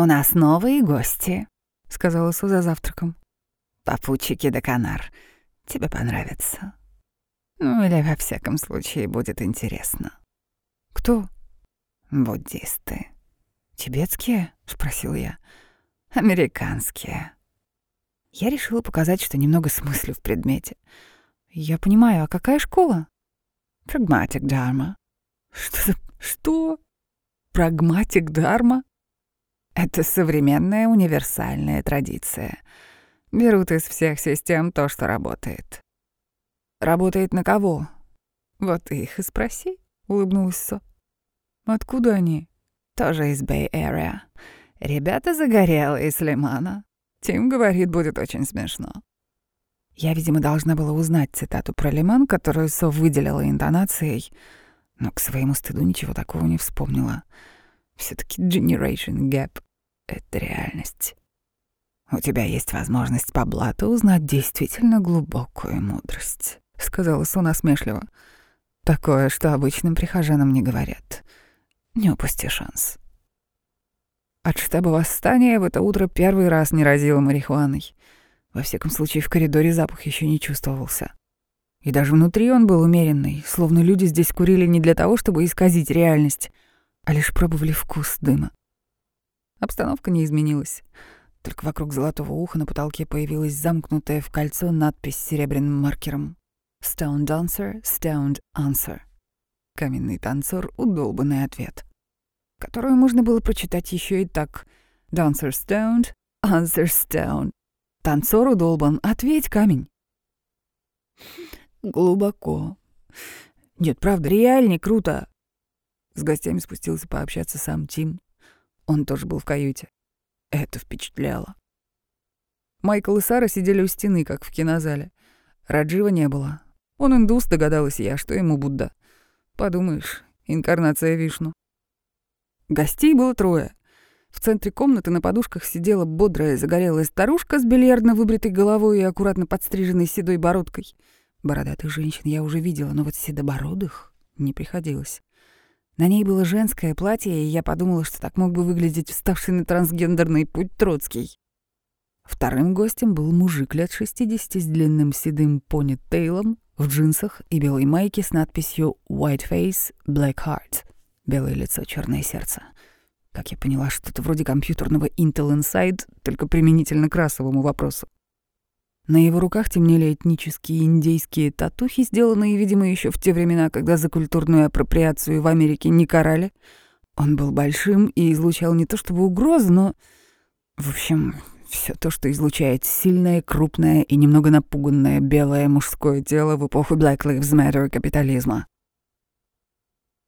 «У нас новые гости», — сказала Су за завтраком. «Попутчики де Канар. Тебе понравится. Ну или во всяком случае будет интересно». «Кто?» «Буддисты». «Тибетские?» — спросил я. «Американские». Я решила показать, что немного смыслю в предмете. «Я понимаю, а какая школа?» «Прагматик Дарма». «Что? Что? Прагматик Дарма?» Это современная универсальная традиция. Берут из всех систем то, что работает. Работает на кого? Вот их и спроси, улыбнулась Со. Откуда они? Тоже из Area. Ребята загорелые из Лимана. Тим говорит, будет очень смешно. Я, видимо, должна была узнать цитату про Лиман, которую Со выделила интонацией, но к своему стыду ничего такого не вспомнила. все таки Generation Gap. Это реальность. У тебя есть возможность по блату узнать действительно глубокую мудрость, сказала Су насмешливо. Такое, что обычным прихожанам не говорят. Не упусти шанс. От штаба восстания в это утро первый раз не разило марихуаной. Во всяком случае, в коридоре запах еще не чувствовался. И даже внутри он был умеренный, словно люди здесь курили не для того, чтобы исказить реальность, а лишь пробовали вкус дыма. Обстановка не изменилась. Только вокруг золотого уха на потолке появилась замкнутая в кольцо надпись с серебряным маркером. «Stone Dancer, Stoned Answer». Каменный танцор — удолбанный ответ. Которую можно было прочитать еще и так. «Dancer stoned, answer stone». Танцор удолбан, ответь камень. Глубоко. Нет, правда, реально круто. С гостями спустился пообщаться сам Тим. Он тоже был в каюте. Это впечатляло. Майкл и Сара сидели у стены, как в кинозале. Раджива не было. Он индус, догадалась я, что ему Будда. Подумаешь, инкарнация Вишну. Гостей было трое. В центре комнаты на подушках сидела бодрая загорелая старушка с бильярдно выбритой головой и аккуратно подстриженной седой бородкой. Бородатых женщин я уже видела, но вот седобородых не приходилось. На ней было женское платье, и я подумала, что так мог бы выглядеть вставший на трансгендерный путь Троцкий. Вторым гостем был мужик лет 60 с длинным седым пони-тейлом, в джинсах и белой майке с надписью «White Face, Black Heart» — белое лицо, черное сердце. Как я поняла, что-то вроде компьютерного Intel Inside, только применительно к расовому вопросу. На его руках темнели этнические индейские татухи, сделанные, видимо, еще в те времена, когда за культурную апроприацию в Америке не карали. Он был большим и излучал не то чтобы угрозу, но... В общем, все то, что излучает сильное, крупное и немного напуганное белое мужское тело в эпоху Black Lives Matter капитализма.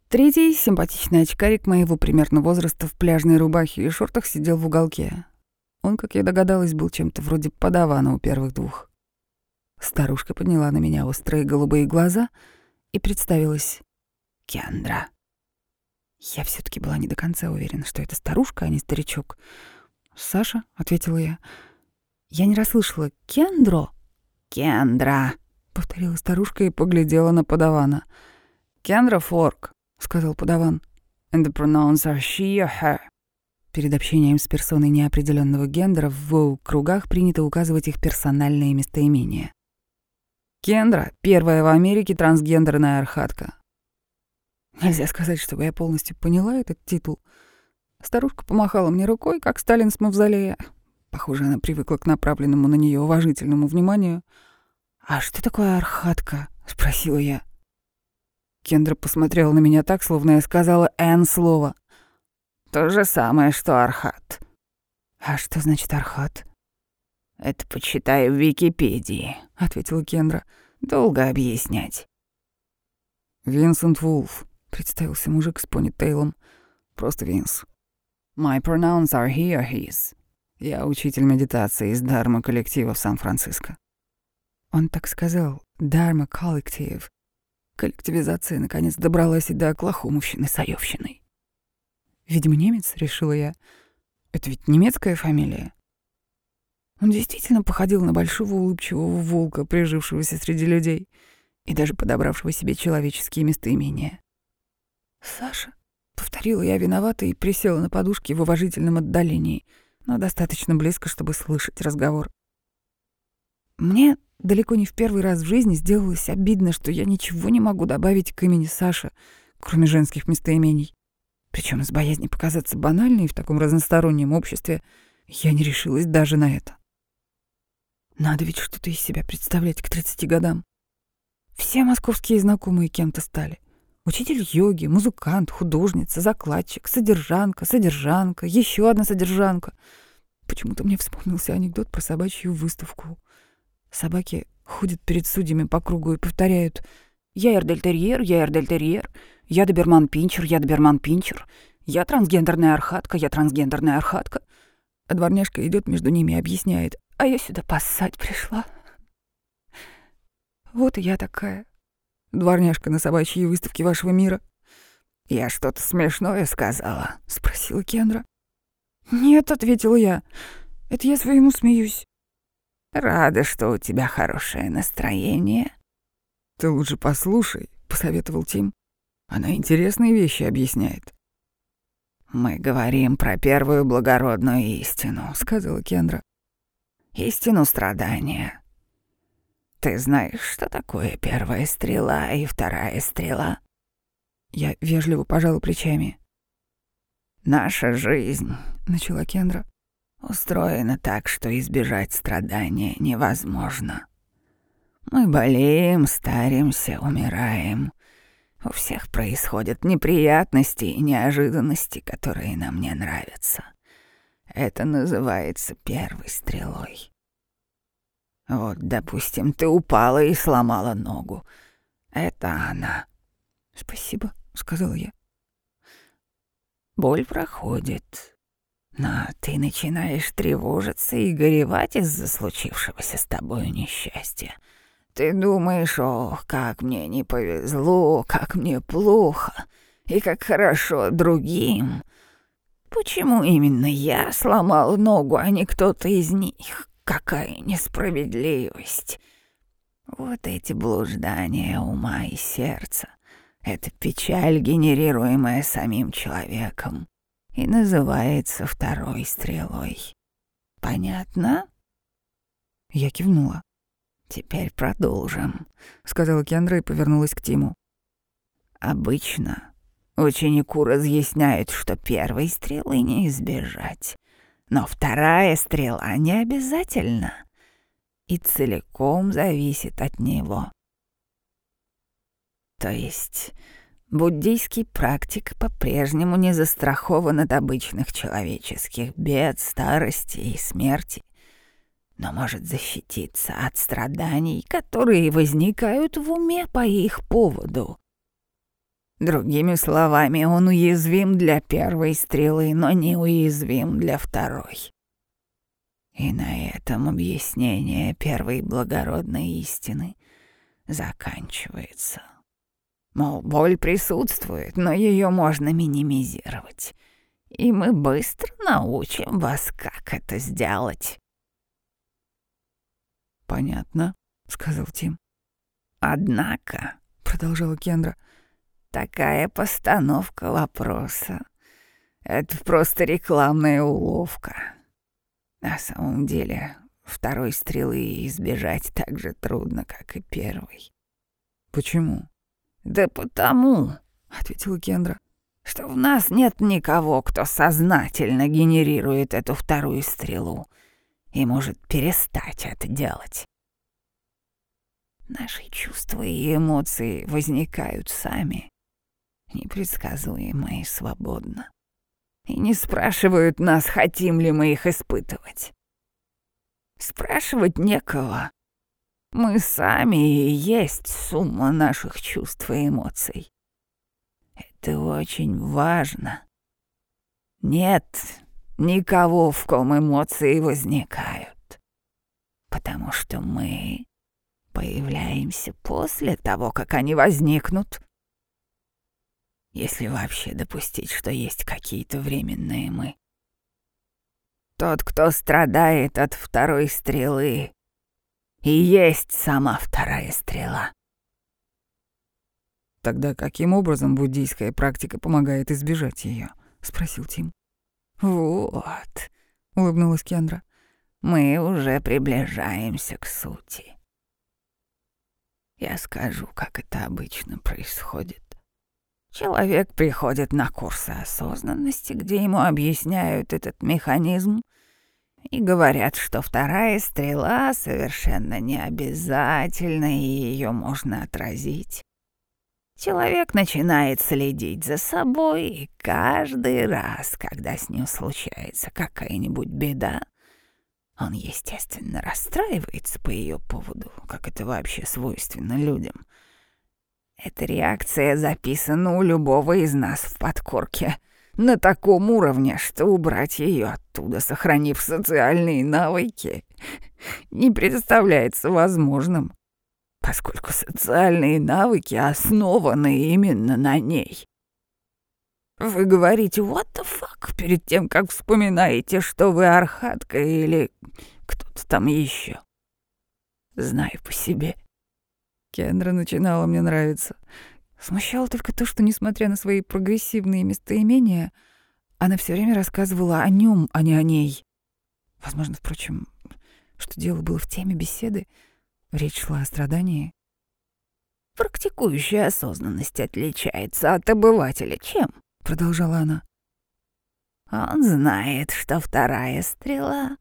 Третий, симпатичный очкарик моего примерно возраста в пляжной рубахе и шортах сидел в уголке. Он, как я догадалась, был чем-то вроде подавана у первых двух. Старушка подняла на меня острые голубые глаза и представилась Кендра. Я все таки была не до конца уверена, что это старушка, а не старичок. «Саша», — ответила я. Я не расслышала. «Кендро?» «Кендра», — повторила старушка и поглядела на подавана. «Кендра Форк», — сказал подаван. «And the pronouns are she or her». Перед общением с персоной неопределенного гендера в кругах принято указывать их персональные местоимения. Кендра — первая в Америке трансгендерная архатка. Нельзя сказать, чтобы я полностью поняла этот титул. Старушка помахала мне рукой, как Сталин с мавзолея. Похоже, она привыкла к направленному на нее уважительному вниманию. «А что такое архатка?» — спросила я. Кендра посмотрела на меня так, словно я сказала «Н» слово. То же самое, что Архат. А что значит Архат? Это почитаю в Википедии, ответила Кендра. Долго объяснять. Винсент Вулф, представился мужик с понитейлом. Просто Винс. My pronouns are he or his. Я учитель медитации из Дарма коллектива в Сан-Франциско. Он так сказал. Дарма коллектив. Коллективизация наконец добралась и до Оклахомовщины с Аёвщиной. Видимо, немец, решила я. Это ведь немецкая фамилия. Он действительно походил на большого улыбчивого волка, прижившегося среди людей и даже подобравшего себе человеческие местоимения. «Саша», — повторила я виновата и присела на подушке в уважительном отдалении, но достаточно близко, чтобы слышать разговор. Мне далеко не в первый раз в жизни сделалось обидно, что я ничего не могу добавить к имени Саша, кроме женских местоимений. Причем из боязни показаться банальной в таком разностороннем обществе я не решилась даже на это. Надо ведь что-то из себя представлять к 30 годам. Все московские знакомые кем-то стали. Учитель йоги, музыкант, художница, закладчик, содержанка, содержанка, еще одна содержанка. Почему-то мне вспомнился анекдот про собачью выставку. Собаки ходят перед судьями по кругу и повторяют «Я эрдельтерьер, я эрдельтерьер, я доберман-пинчер, я доберман-пинчер, я трансгендерная архатка, я трансгендерная архатка». А дворняжка идет между ними и объясняет «А я сюда поссать пришла». Вот и я такая. Дворняжка на собачьей выставке вашего мира. «Я что-то смешное сказала?» — спросила Кендра. «Нет», — ответила я. «Это я своему смеюсь». Рада, что у тебя хорошее настроение. Ты лучше послушай, посоветовал Тим. Она интересные вещи объясняет. Мы говорим про первую благородную истину, сказала Кендра. Истину страдания. Ты знаешь, что такое первая стрела и вторая стрела? Я вежливо пожала плечами. Наша жизнь, начала Кендра, устроена так, что избежать страдания невозможно. Мы болеем, старимся, умираем. У всех происходят неприятности и неожиданности, которые нам не нравятся. Это называется первой стрелой. Вот, допустим, ты упала и сломала ногу. Это она. «Спасибо», — сказала я. Боль проходит, но ты начинаешь тревожиться и горевать из-за случившегося с тобой несчастья. Ты думаешь, ох, как мне не повезло, как мне плохо, и как хорошо другим. Почему именно я сломал ногу, а не кто-то из них? Какая несправедливость! Вот эти блуждания ума и сердца, это печаль, генерируемая самим человеком и называется второй стрелой. Понятно? Я кивнула. Теперь продолжим, сказала Кендра и повернулась к Тиму. Обычно ученику разъясняют, что первой стрелы не избежать, но вторая стрела не обязательно и целиком зависит от него. То есть Буддийский практик по-прежнему не застрахован от обычных человеческих бед, старости и смерти, но может защититься от страданий, которые возникают в уме по их поводу. Другими словами, он уязвим для первой стрелы, но не уязвим для второй. И на этом объяснение первой благородной истины заканчивается. Мол, боль присутствует, но ее можно минимизировать. И мы быстро научим вас, как это сделать. Понятно, сказал Тим. Однако, продолжала Кендра, такая постановка вопроса — это просто рекламная уловка. На самом деле, второй стрелы избежать так же трудно, как и первой. Почему? «Да потому», — ответила Кендра, «что в нас нет никого, кто сознательно генерирует эту вторую стрелу и может перестать это делать. Наши чувства и эмоции возникают сами, непредсказуемо и свободно, и не спрашивают нас, хотим ли мы их испытывать. Спрашивать некого, мы сами и есть сумма наших чувств и эмоций. Это очень важно. Нет никого, в ком эмоции возникают, потому что мы появляемся после того, как они возникнут. Если вообще допустить, что есть какие-то временные мы. Тот, кто страдает от второй стрелы, и есть сама вторая стрела. Тогда каким образом буддийская практика помогает избежать ее? спросил Тим. Вот, улыбнулась Кендра. Мы уже приближаемся к сути. Я скажу, как это обычно происходит. Человек приходит на курсы осознанности, где ему объясняют этот механизм и говорят, что вторая стрела совершенно не обязательна, и ее можно отразить. Человек начинает следить за собой, и каждый раз, когда с ним случается какая-нибудь беда, он, естественно, расстраивается по ее поводу, как это вообще свойственно людям. Эта реакция записана у любого из нас в подкорке на таком уровне, что убрать ее оттуда, сохранив социальные навыки, не представляется возможным, поскольку социальные навыки основаны именно на ней. Вы говорите «what the fuck» перед тем, как вспоминаете, что вы архатка или кто-то там еще. Знаю по себе. Кендра начинала мне нравиться. Смущало только то, что, несмотря на свои прогрессивные местоимения, она все время рассказывала о нем, а не о ней. Возможно, впрочем, что дело было в теме беседы. Речь шла о страдании. «Практикующая осознанность отличается от обывателя чем?» — продолжала она. «Он знает, что вторая стрела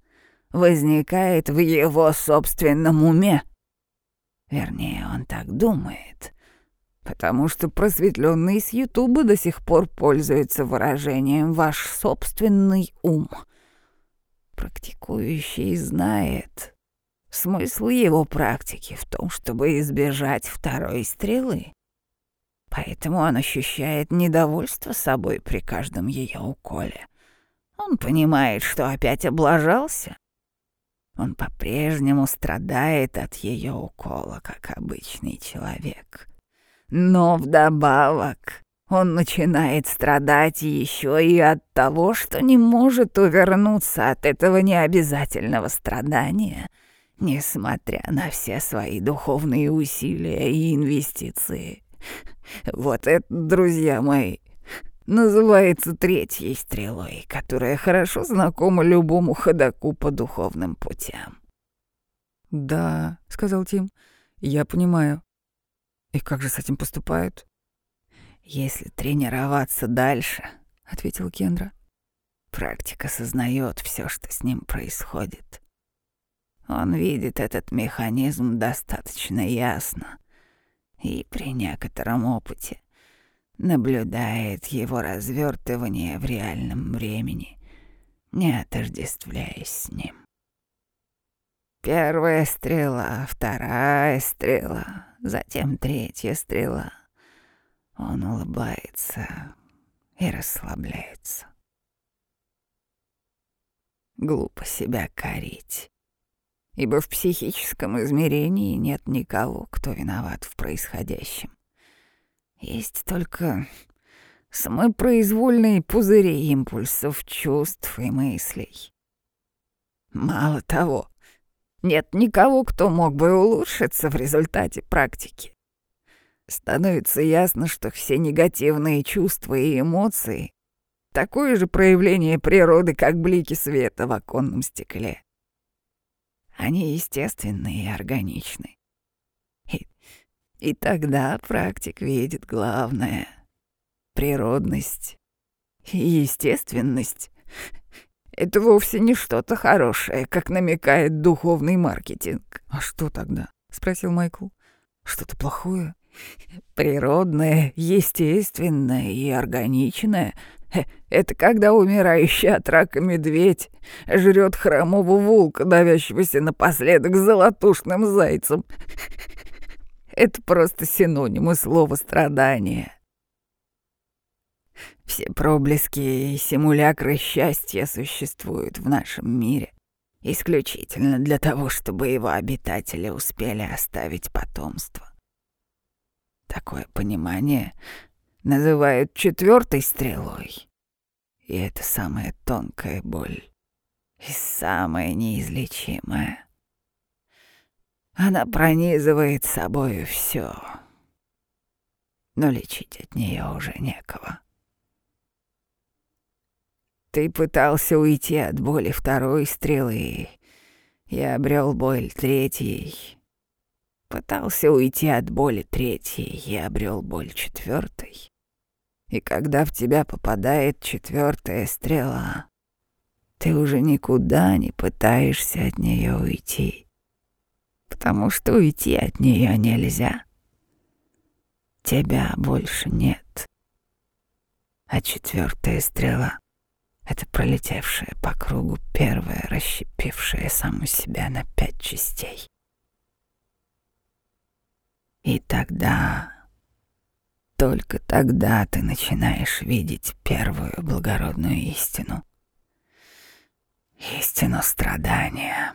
возникает в его собственном уме. Вернее, он так думает, потому что просветленный с Ютуба до сих пор пользуется выражением «ваш собственный ум». Практикующий знает, смысл его практики в том, чтобы избежать второй стрелы. Поэтому он ощущает недовольство собой при каждом ее уколе. Он понимает, что опять облажался. Он по-прежнему страдает от ее укола, как обычный человек. Но вдобавок он начинает страдать еще и от того, что не может увернуться от этого необязательного страдания, несмотря на все свои духовные усилия и инвестиции. Вот это, друзья мои, называется третьей стрелой, которая хорошо знакома любому ходоку по духовным путям. «Да», — сказал Тим, — «я понимаю. И как же с этим поступают?» «Если тренироваться дальше», — ответил Кендра, — «практика сознает все, что с ним происходит. Он видит этот механизм достаточно ясно, и при некотором опыте наблюдает его развертывание в реальном времени, не отождествляясь с ним. Первая стрела, вторая стрела, затем третья стрела. Он улыбается и расслабляется. Глупо себя корить ибо в психическом измерении нет никого, кто виноват в происходящем. Есть только самопроизвольные пузыри импульсов чувств и мыслей. Мало того, нет никого, кто мог бы улучшиться в результате практики. Становится ясно, что все негативные чувства и эмоции — такое же проявление природы, как блики света в оконном стекле. Они естественны и органичны. И, и тогда практик видит главное — природность и естественность. Это вовсе не что-то хорошее, как намекает духовный маркетинг. «А что тогда?» — спросил Майкл. «Что-то плохое?» «Природное, естественное и органичное Это когда умирающий от рака медведь жрет хромого волка, давящегося напоследок золотушным зайцем. Это просто синонимы слова «страдание». Все проблески и симулякры счастья существуют в нашем мире исключительно для того, чтобы его обитатели успели оставить потомство. Такое понимание называют четвертой стрелой. И это самая тонкая боль и самая неизлечимая. Она пронизывает собою все. но лечить от нее уже некого. Ты пытался уйти от боли второй стрелы и обрел боль третьей. Пытался уйти от боли третьей и обрел боль четвертой. И когда в тебя попадает четвертая стрела, ты уже никуда не пытаешься от нее уйти, потому что уйти от нее нельзя. Тебя больше нет. А четвертая стрела — это пролетевшая по кругу первая, расщепившая саму себя на пять частей. И тогда, только тогда ты начинаешь видеть первую благородную истину. Истину страдания.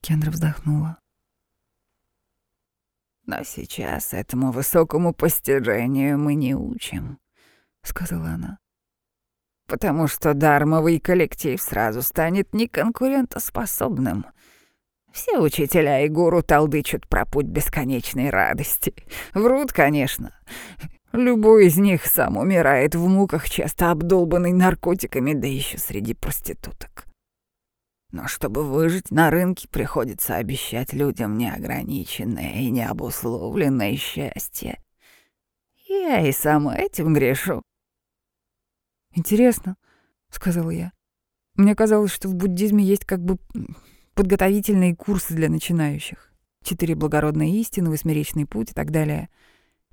Кендра вздохнула. Но сейчас этому высокому постижению мы не учим, сказала она. Потому что дармовый коллектив сразу станет неконкурентоспособным. Все учителя и гуру толдычат про путь бесконечной радости. Врут, конечно. Любой из них сам умирает в муках, часто обдолбанный наркотиками, да еще среди проституток. Но чтобы выжить на рынке, приходится обещать людям неограниченное и необусловленное счастье. Я и сама этим грешу. «Интересно», — сказала я. «Мне казалось, что в буддизме есть как бы подготовительные курсы для начинающих. Четыре благородные истины, восьмеричный путь и так далее.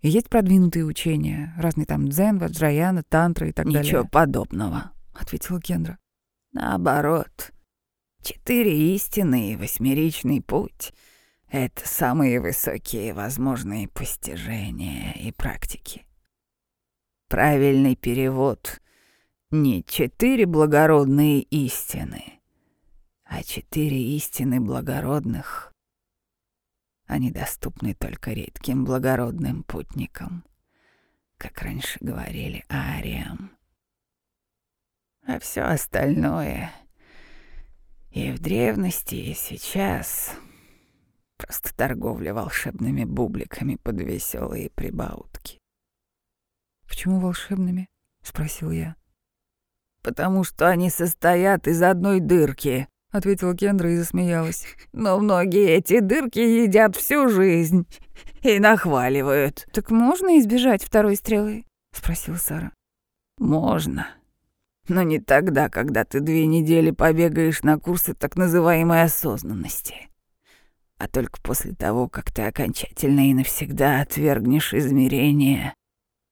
И есть продвинутые учения, разные там дзен, ваджраяна, тантра и так Ничего далее». «Ничего подобного», — ответила Кендра. «Наоборот». Четыре истины и восьмеричный путь — это самые высокие возможные постижения и практики. Правильный перевод — не четыре благородные истины, а четыре истины благородных. Они доступны только редким благородным путникам, как раньше говорили ариям. А все остальное — и в древности, и сейчас просто торговля волшебными бубликами под веселые прибаутки. «Почему волшебными?» — спросил я. «Потому что они состоят из одной дырки», — ответила Кендра и засмеялась. «Но многие эти дырки едят всю жизнь и нахваливают». «Так можно избежать второй стрелы?» — спросила Сара. «Можно», но не тогда, когда ты две недели побегаешь на курсы так называемой осознанности, а только после того, как ты окончательно и навсегда отвергнешь измерение,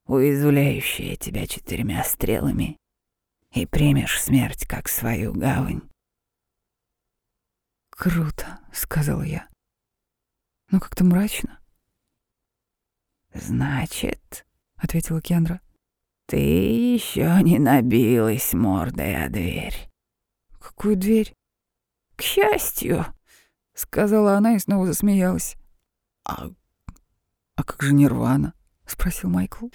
уязвляющее тебя четырьмя стрелами, и примешь смерть как свою гавань. «Круто», — сказал я. «Ну, как-то мрачно». «Значит», — ответила Кендра, ты еще не набилась мордой о дверь. Какую дверь? К счастью, сказала она и снова засмеялась. А, а как же Нирвана? спросил Майкл.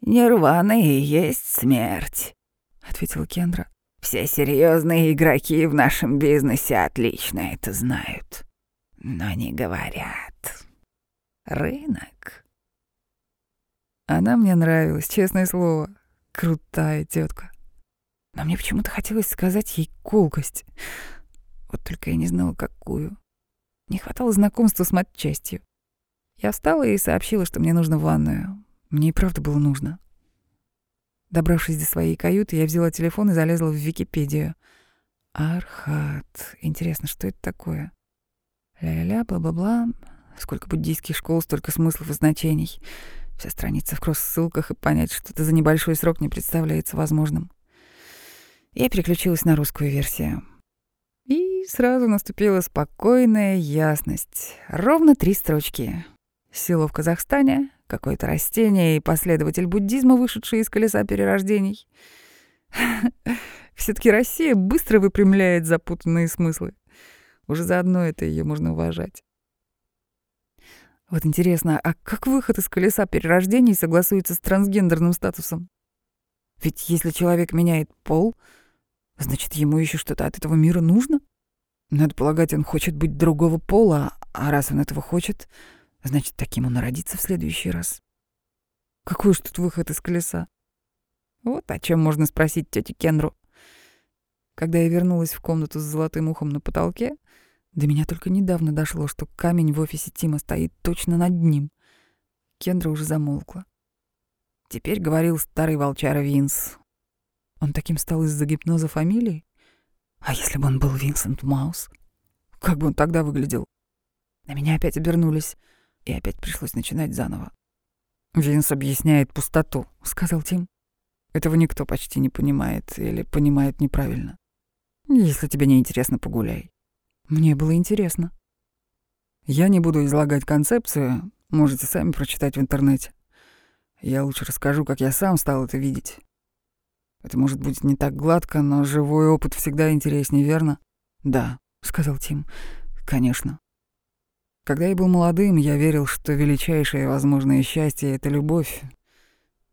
Нирвана и есть смерть, ответила Кендра. Все серьезные игроки в нашем бизнесе отлично это знают, но не говорят. Рынок она мне нравилась, честное слово. Крутая тетка. Но мне почему-то хотелось сказать ей колкость. Вот только я не знала, какую. Не хватало знакомства с матчастью. Я встала и сообщила, что мне нужно в ванную. Мне и правда было нужно. Добравшись до своей каюты, я взяла телефон и залезла в Википедию. Архат. Интересно, что это такое? Ля-ля-ля, бла-бла-бла. Сколько буддийских школ, столько смыслов и значений. Вся страница в кросс-ссылках, и понять что-то за небольшой срок не представляется возможным. Я переключилась на русскую версию. И сразу наступила спокойная ясность. Ровно три строчки. Село в Казахстане, какое-то растение и последователь буддизма, вышедший из колеса перерождений. все таки Россия быстро выпрямляет запутанные смыслы. Уже заодно это ее можно уважать. Вот интересно, а как выход из колеса перерождений согласуется с трансгендерным статусом? Ведь если человек меняет пол, значит, ему еще что-то от этого мира нужно? Надо полагать, он хочет быть другого пола, а раз он этого хочет, Значит, таким он и родится в следующий раз. Какой уж тут выход из колеса? Вот о чем можно спросить тетю Кенру. Когда я вернулась в комнату с золотым ухом на потолке, до меня только недавно дошло, что камень в офисе Тима стоит точно над ним. Кендра уже замолкла. Теперь говорил старый волчара Винс. Он таким стал из-за гипноза фамилии? А если бы он был Винсент Маус? Как бы он тогда выглядел? На меня опять обернулись, и опять пришлось начинать заново. «Винс объясняет пустоту», — сказал Тим. «Этого никто почти не понимает или понимает неправильно. Если тебе не интересно, погуляй». Мне было интересно. Я не буду излагать концепцию, можете сами прочитать в интернете. Я лучше расскажу, как я сам стал это видеть. Это может быть не так гладко, но живой опыт всегда интереснее, верно? Да, сказал Тим. Конечно. Когда я был молодым, я верил, что величайшее возможное счастье — это любовь.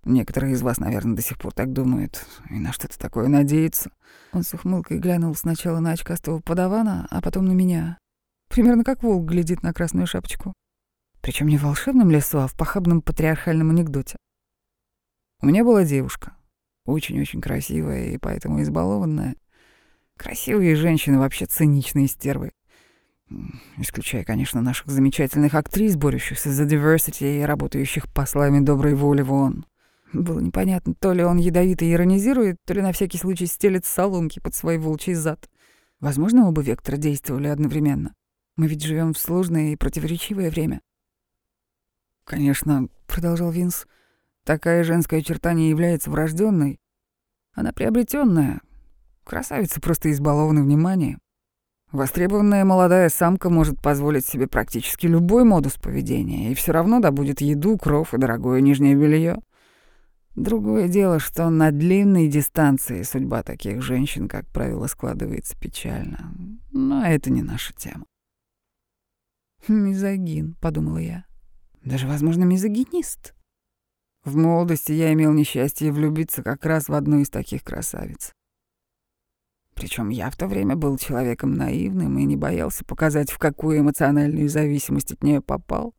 Некоторые из вас, наверное, до сих пор так думают и на что-то такое надеются. Он с ухмылкой глянул сначала на очкастого подавана, а потом на меня. Примерно как волк глядит на красную шапочку. Причем не в волшебном лесу, а в похабном патриархальном анекдоте. У меня была девушка, очень-очень красивая и поэтому избалованная. Красивые женщины вообще циничные стервы. Исключая, конечно, наших замечательных актрис, борющихся за diversity и работающих послами доброй воли в ООН. Было непонятно, то ли он ядовито иронизирует, то ли на всякий случай стелит соломки под свой волчий зад. Возможно, оба вектора действовали одновременно. Мы ведь живем в сложное и противоречивое время. «Конечно», — продолжал Винс, — «такая женская черта не является врожденной. Она приобретенная. Красавица просто избалована вниманием. Востребованная молодая самка может позволить себе практически любой модус поведения и все равно добудет еду, кров и дорогое нижнее белье. Другое дело, что на длинной дистанции судьба таких женщин, как правило, складывается печально. Но это не наша тема. «Мизогин», — подумала я. Даже, возможно, мизогинист. В молодости я имел несчастье влюбиться как раз в одну из таких красавиц. Причем я в то время был человеком наивным и не боялся показать, в какую эмоциональную зависимость от нее попал.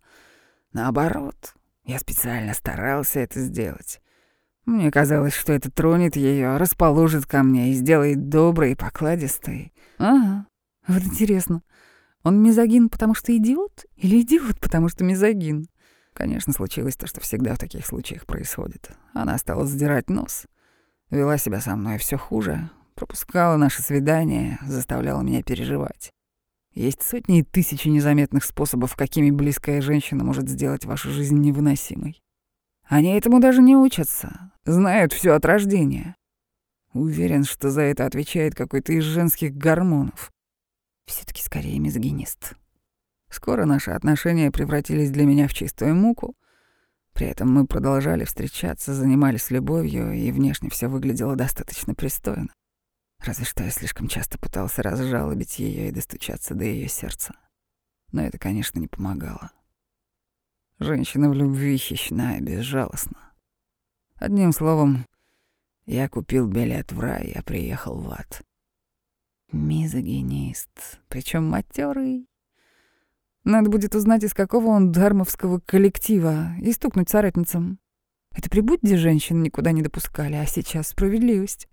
Наоборот, я специально старался это сделать. Мне казалось, что это тронет ее, расположит ко мне и сделает доброй и покладистой. Ага, вот интересно, он мизогин, потому что идиот, или идиот, потому что мизогин? Конечно, случилось то, что всегда в таких случаях происходит. Она стала задирать нос. Вела себя со мной все хуже, пропускала наши свидания, заставляла меня переживать. Есть сотни и тысячи незаметных способов, какими близкая женщина может сделать вашу жизнь невыносимой. Они этому даже не учатся, знают все от рождения. Уверен, что за это отвечает какой-то из женских гормонов. все таки скорее мизогинист. Скоро наши отношения превратились для меня в чистую муку. При этом мы продолжали встречаться, занимались любовью, и внешне все выглядело достаточно пристойно. Разве что я слишком часто пытался разжалобить ее и достучаться до ее сердца. Но это, конечно, не помогало. Женщина в любви хищна и безжалостна. Одним словом, я купил билет в рай, я приехал в ад. Мизогинист, причем матерый. Надо будет узнать, из какого он дармовского коллектива, и стукнуть соратницам. Это при Будде женщин никуда не допускали, а сейчас справедливость.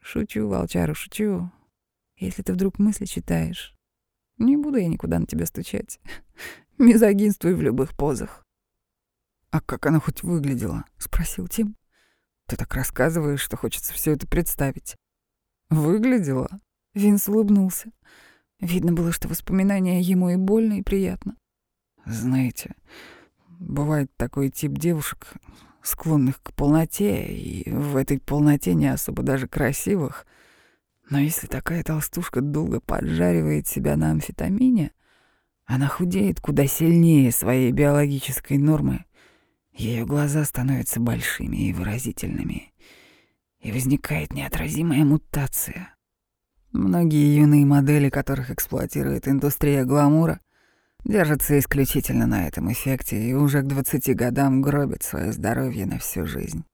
Шучу, волчару, шучу. Если ты вдруг мысли читаешь, не буду я никуда на тебя стучать. Мизогинствуй в любых позах. «А как она хоть выглядела?» — спросил Тим. «Ты так рассказываешь, что хочется все это представить». «Выглядела?» — Винс улыбнулся. Видно было, что воспоминания ему и больно, и приятно. Знаете, бывает такой тип девушек, склонных к полноте, и в этой полноте не особо даже красивых. Но если такая толстушка долго поджаривает себя на амфетамине, она худеет куда сильнее своей биологической нормы. Ее глаза становятся большими и выразительными, и возникает неотразимая мутация. Многие юные модели, которых эксплуатирует индустрия гламура, держатся исключительно на этом эффекте и уже к 20 годам гробят свое здоровье на всю жизнь.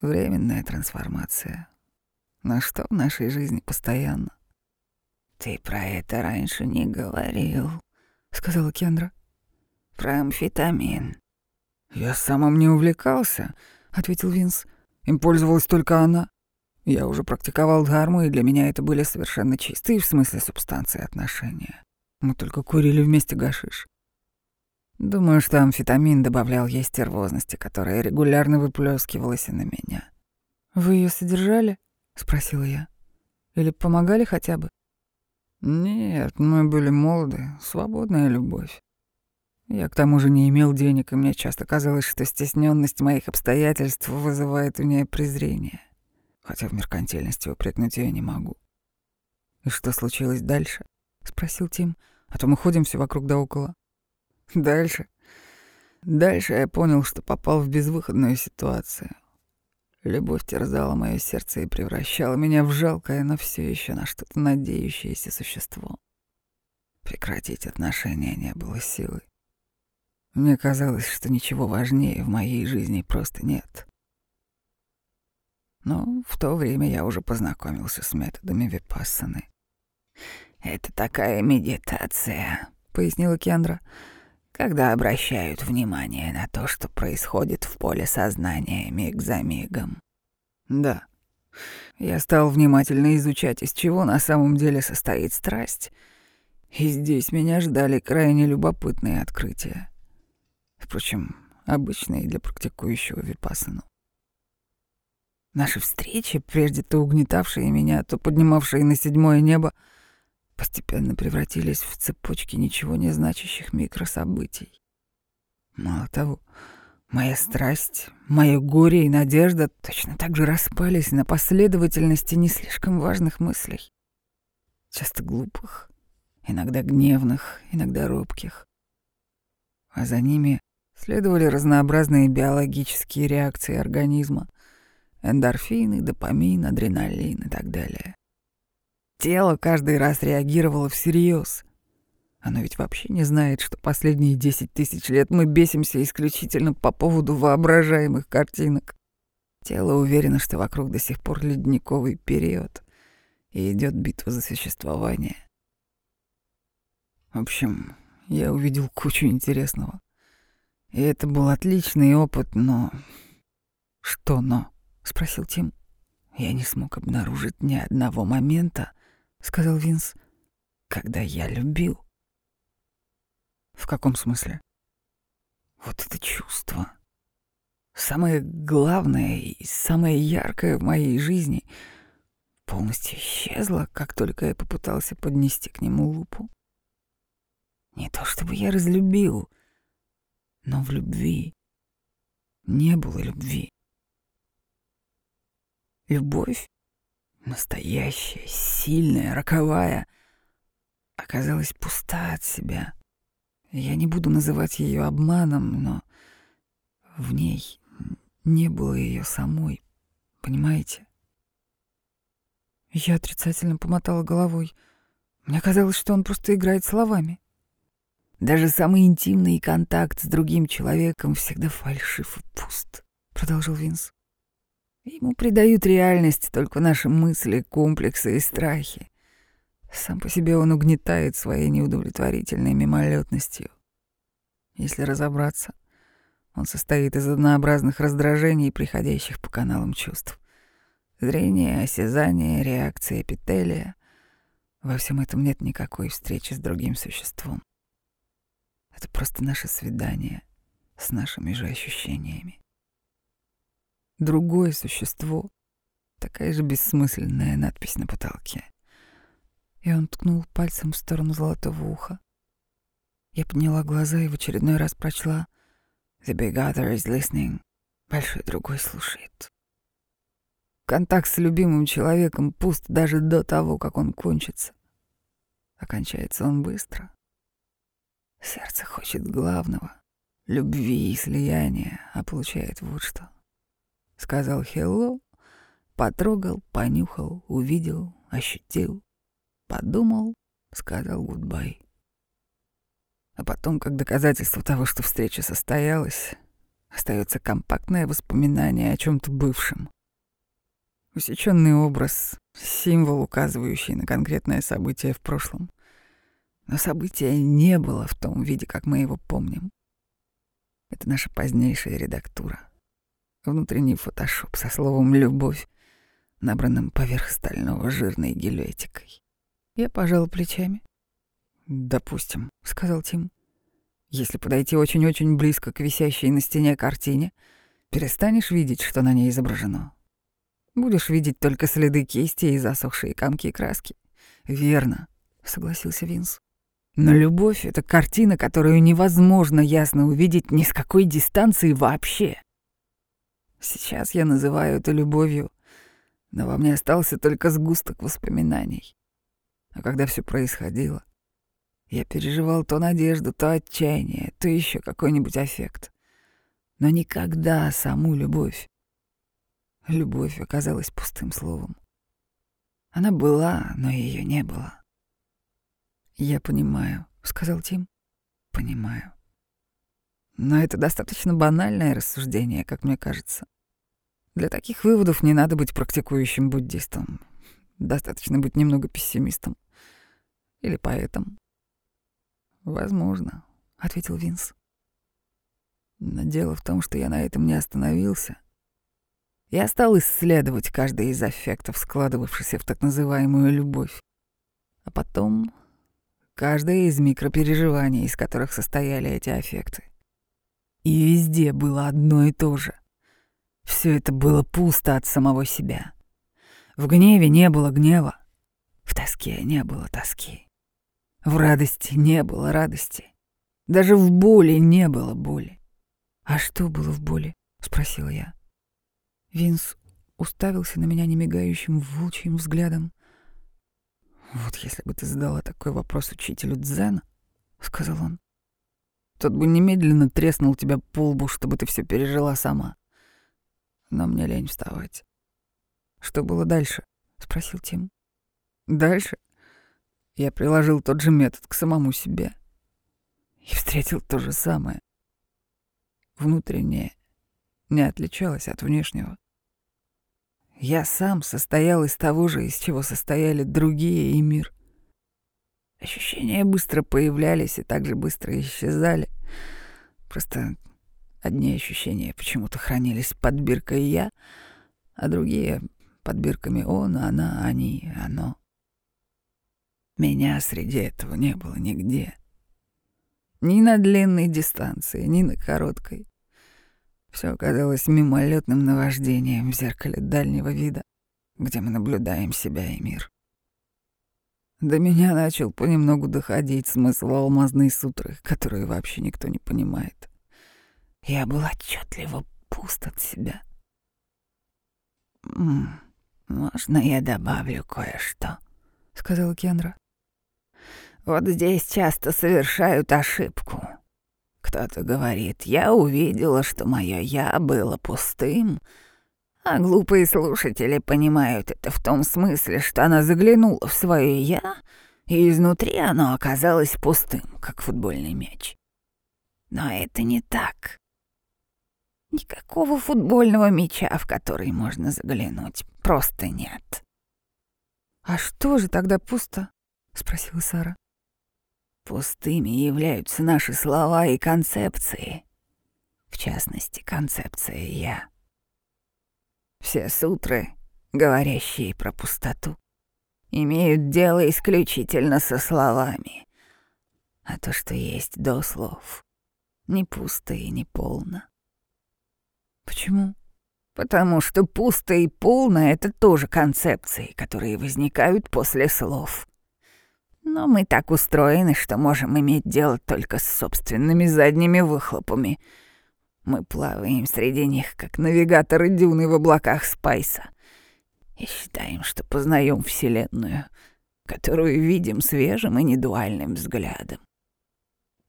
Временная трансформация. Но что в нашей жизни постоянно? «Ты про это раньше не говорил», — сказала Кендра. про амфетамин». «Я самым не увлекался», — ответил Винс. «Им пользовалась только она. Я уже практиковал дхарму, и для меня это были совершенно чистые в смысле субстанции отношения. Мы только курили вместе гашиш. Думаю, что амфетамин добавлял ей стервозности, которая регулярно выплескивалась на меня. «Вы ее содержали?» — спросила я. «Или помогали хотя бы?» «Нет, мы были молоды, свободная любовь. Я к тому же не имел денег, и мне часто казалось, что стесненность моих обстоятельств вызывает у нее презрение хотя в меркантильности упрекнуть ее не могу. «И что случилось дальше?» — спросил Тим. «А то мы ходим все вокруг да около». «Дальше?» Дальше я понял, что попал в безвыходную ситуацию. Любовь терзала мое сердце и превращала меня в жалкое, но все еще на что-то надеющееся существо. Прекратить отношения не было силы. Мне казалось, что ничего важнее в моей жизни просто нет. Но в то время я уже познакомился с методами випассаны. «Это такая медитация», — пояснила Кендра, «когда обращают внимание на то, что происходит в поле сознания миг за мигом». «Да». Я стал внимательно изучать, из чего на самом деле состоит страсть, и здесь меня ждали крайне любопытные открытия. Впрочем, обычные для практикующего випассану. Наши встречи, прежде то угнетавшие меня, то поднимавшие на седьмое небо, постепенно превратились в цепочки ничего не значащих микрособытий. Мало того, моя страсть, мое горе и надежда точно так же распались на последовательности не слишком важных мыслей. Часто глупых, иногда гневных, иногда робких. А за ними следовали разнообразные биологические реакции организма — Эндорфины, допамин, адреналин и так далее. Тело каждый раз реагировало всерьез. Оно ведь вообще не знает, что последние десять тысяч лет мы бесимся исключительно по поводу воображаемых картинок. Тело уверено, что вокруг до сих пор ледниковый период, и идет битва за существование. В общем, я увидел кучу интересного. И это был отличный опыт, но... Что но? — спросил Тим. «Я не смог обнаружить ни одного момента», — сказал Винс, — «когда я любил». «В каком смысле?» «Вот это чувство. Самое главное и самое яркое в моей жизни полностью исчезло, как только я попытался поднести к нему лупу. Не то чтобы я разлюбил, но в любви не было любви. Любовь, настоящая, сильная, роковая, оказалась пуста от себя. Я не буду называть ее обманом, но в ней не было ее самой, понимаете? Я отрицательно помотала головой. Мне казалось, что он просто играет словами. Даже самый интимный контакт с другим человеком всегда фальшив и пуст, продолжил Винс. Ему придают реальность только наши мысли, комплексы и страхи. Сам по себе он угнетает своей неудовлетворительной мимолетностью. Если разобраться, он состоит из однообразных раздражений, приходящих по каналам чувств. Зрение, осязание, реакция эпителия. Во всем этом нет никакой встречи с другим существом. Это просто наше свидание с нашими же ощущениями другое существо. Такая же бессмысленная надпись на потолке. И он ткнул пальцем в сторону золотого уха. Я подняла глаза и в очередной раз прочла «The big other is listening». Большой другой слушает. Контакт с любимым человеком пуст даже до того, как он кончится. Окончается он быстро. Сердце хочет главного — любви и слияния, а получает вот что — сказал «хелло», потрогал, понюхал, увидел, ощутил, подумал, сказал «гудбай». А потом, как доказательство того, что встреча состоялась, остается компактное воспоминание о чем то бывшем. Усеченный образ, символ, указывающий на конкретное событие в прошлом. Но события не было в том виде, как мы его помним. Это наша позднейшая редактура. Внутренний фотошоп со словом «любовь», набранным поверх стального жирной гильотикой. Я пожал плечами. «Допустим», — сказал Тим. «Если подойти очень-очень близко к висящей на стене картине, перестанешь видеть, что на ней изображено. Будешь видеть только следы кисти и засохшие комки краски». «Верно», — согласился Винс. «Но любовь — это картина, которую невозможно ясно увидеть ни с какой дистанции вообще. Сейчас я называю это любовью, но во мне остался только сгусток воспоминаний. А когда все происходило, я переживал то надежду, то отчаяние, то еще какой-нибудь аффект. Но никогда саму любовь. Любовь оказалась пустым словом. Она была, но ее не было. «Я понимаю», — сказал Тим. «Понимаю». Но это достаточно банальное рассуждение, как мне кажется. Для таких выводов не надо быть практикующим буддистом. Достаточно быть немного пессимистом. Или поэтом. «Возможно», — ответил Винс. Но дело в том, что я на этом не остановился. Я стал исследовать каждый из аффектов, складывавшихся в так называемую любовь. А потом каждое из микропереживаний, из которых состояли эти аффекты. И везде было одно и то же. Все это было пусто от самого себя. В гневе не было гнева, в тоске не было тоски. В радости не было радости. Даже в боли не было боли. «А что было в боли?» — спросила я. Винс уставился на меня немигающим волчьим взглядом. «Вот если бы ты задала такой вопрос учителю дзена, — сказал он, — тот бы немедленно треснул тебя по лбу, чтобы ты все пережила сама. Но мне лень вставать. Что было дальше? — спросил Тим. Дальше я приложил тот же метод к самому себе и встретил то же самое. Внутреннее не отличалось от внешнего. Я сам состоял из того же, из чего состояли другие и мир. Ощущения быстро появлялись и также быстро исчезали. Просто одни ощущения почему-то хранились под биркой «я», а другие — под бирками «он», «она», «они», «оно». Меня среди этого не было нигде. Ни на длинной дистанции, ни на короткой. Все оказалось мимолетным наваждением в зеркале дальнего вида, где мы наблюдаем себя и мир. До меня начал понемногу доходить смысл алмазной сутры, которую вообще никто не понимает. Я был отчетливо пуст от себя. «Можно я добавлю кое-что?» — сказал Кенра. Вот здесь часто совершают ошибку. Кто-то говорит, я увидела, что мое «я» было пустым, а глупые слушатели понимают это в том смысле, что она заглянула в свое «я», и изнутри оно оказалось пустым, как футбольный мяч. Но это не так. Никакого футбольного мяча, в который можно заглянуть, просто нет. «А что же тогда пусто?» — спросила Сара. Пустыми являются наши слова и концепции. В частности, концепция «я». Все сутры, говорящие про пустоту, имеют дело исключительно со словами. А то, что есть до слов, не пусто и не полно. Почему? Потому что пусто и полно — это тоже концепции, которые возникают после слов. Но мы так устроены, что можем иметь дело только с собственными задними выхлопами. Мы плаваем среди них, как навигаторы дюны в облаках Спайса, и считаем, что познаем Вселенную, которую видим свежим и недуальным взглядом.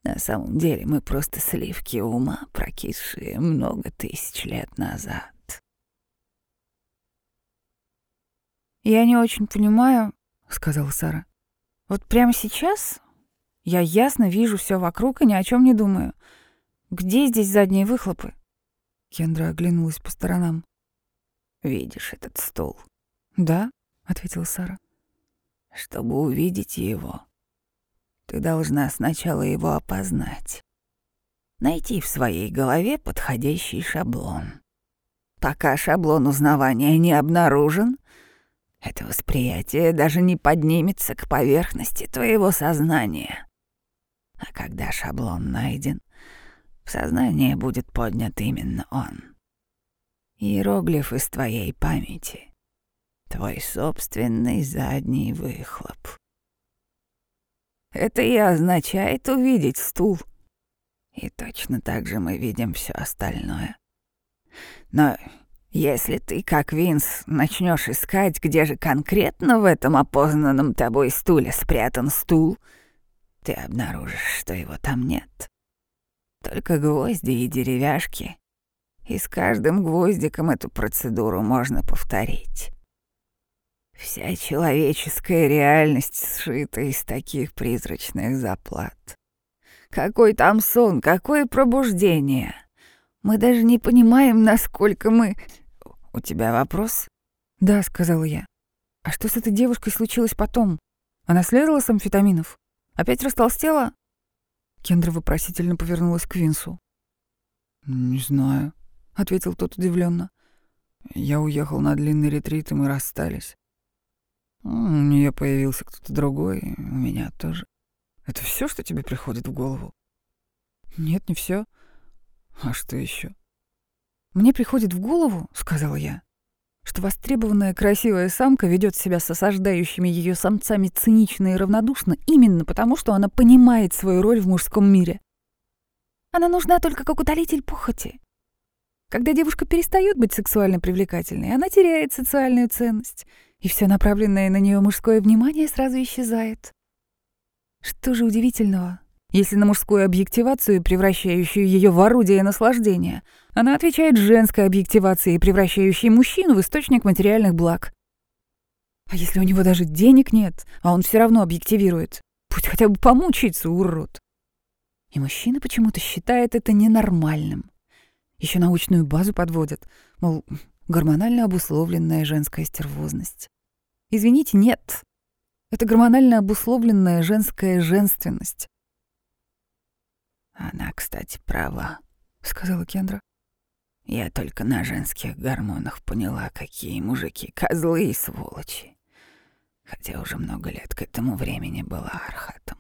На самом деле мы просто сливки ума, прокисшие много тысяч лет назад. «Я не очень понимаю», — сказала Сара. Вот прямо сейчас я ясно вижу все вокруг и ни о чем не думаю. Где здесь задние выхлопы? Кендра оглянулась по сторонам. «Видишь этот стол?» «Да», — ответила Сара. «Чтобы увидеть его, ты должна сначала его опознать. найти в своей голове подходящий шаблон. Пока шаблон узнавания не обнаружен, это восприятие даже не поднимется к поверхности твоего сознания. А когда шаблон найден, в сознание будет поднят именно он. Иероглиф из твоей памяти. Твой собственный задний выхлоп. Это и означает увидеть стул. И точно так же мы видим все остальное. Но если ты, как Винс, начнешь искать, где же конкретно в этом опознанном тобой стуле спрятан стул, ты обнаружишь, что его там нет. Только гвозди и деревяшки. И с каждым гвоздиком эту процедуру можно повторить. Вся человеческая реальность сшита из таких призрачных заплат. Какой там сон, какое пробуждение. Мы даже не понимаем, насколько мы «У тебя вопрос?» «Да», — сказала я. «А что с этой девушкой случилось потом? Она слезла с амфетаминов? Опять растолстела?» Кендра вопросительно повернулась к Винсу. «Не знаю», — ответил тот удивленно. «Я уехал на длинный ретрит, и мы расстались. У нее появился кто-то другой, у меня тоже. Это все, что тебе приходит в голову?» «Нет, не все. А что еще? «Мне приходит в голову, — сказала я, — что востребованная красивая самка ведет себя с осаждающими ее самцами цинично и равнодушно именно потому, что она понимает свою роль в мужском мире. Она нужна только как утолитель похоти. Когда девушка перестает быть сексуально привлекательной, она теряет социальную ценность, и все направленное на нее мужское внимание сразу исчезает. Что же удивительного, если на мужскую объективацию, превращающую ее в орудие наслаждения, она отвечает женской объективации, превращающей мужчину в источник материальных благ. А если у него даже денег нет, а он все равно объективирует? Пусть хотя бы помучается, урод. И мужчина почему-то считает это ненормальным. Еще научную базу подводят, мол, гормонально обусловленная женская стервозность. Извините, нет. Это гормонально обусловленная женская женственность. «Она, кстати, права», — сказала Кендра. «Я только на женских гормонах поняла, какие мужики козлы и сволочи. Хотя уже много лет к этому времени была архатом».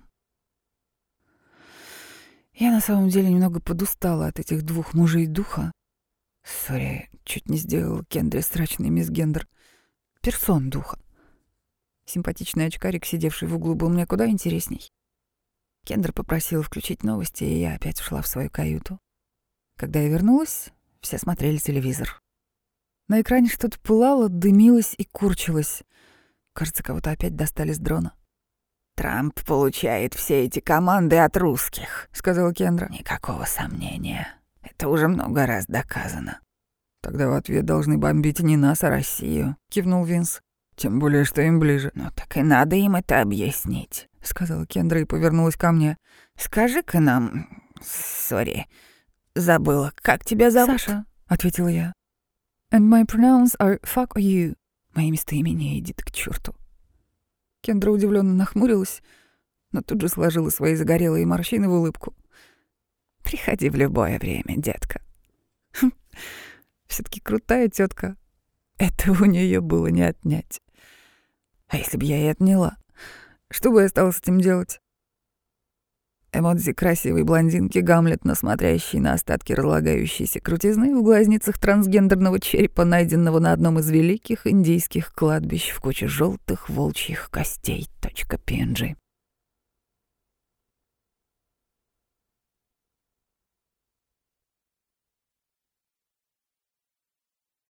Я на самом деле немного подустала от этих двух мужей духа. Sorry, чуть не сделала Кендре страшный misgender. Персон духа. Симпатичный очкарик, сидевший в углу, был мне куда интересней. Кендра попросила включить новости, и я опять ушла в свою каюту. Когда я вернулась, все смотрели телевизор. На экране что-то пылало, дымилось и корчилось. Кажется, кого-то опять достали с дрона. «Трамп получает все эти команды от русских», — сказала Кендра. «Никакого сомнения. Это уже много раз доказано». «Тогда в ответ должны бомбить не нас, а Россию», — кивнул Винс. «Тем более, что им ближе». «Ну так и надо им это объяснить». — сказала Кендра и повернулась ко мне. «Скажи-ка нам... Sorry, забыла, как тебя зовут?» «Саша», — ответила я. «And my pronouns are fuck you». Мои местоимения идет к черту. Кендра удивленно нахмурилась, но тут же сложила свои загорелые морщины в улыбку. «Приходи в любое время, детка». все таки крутая тетка. Это у нее было не отнять. А если бы я и отняла? Что бы я стала с этим делать? Эмодзи красивой блондинки, гамлетно смотрящей на остатки разлагающейся крутизны в глазницах трансгендерного черепа, найденного на одном из великих индийских кладбищ в куче желтых волчьих костей. .png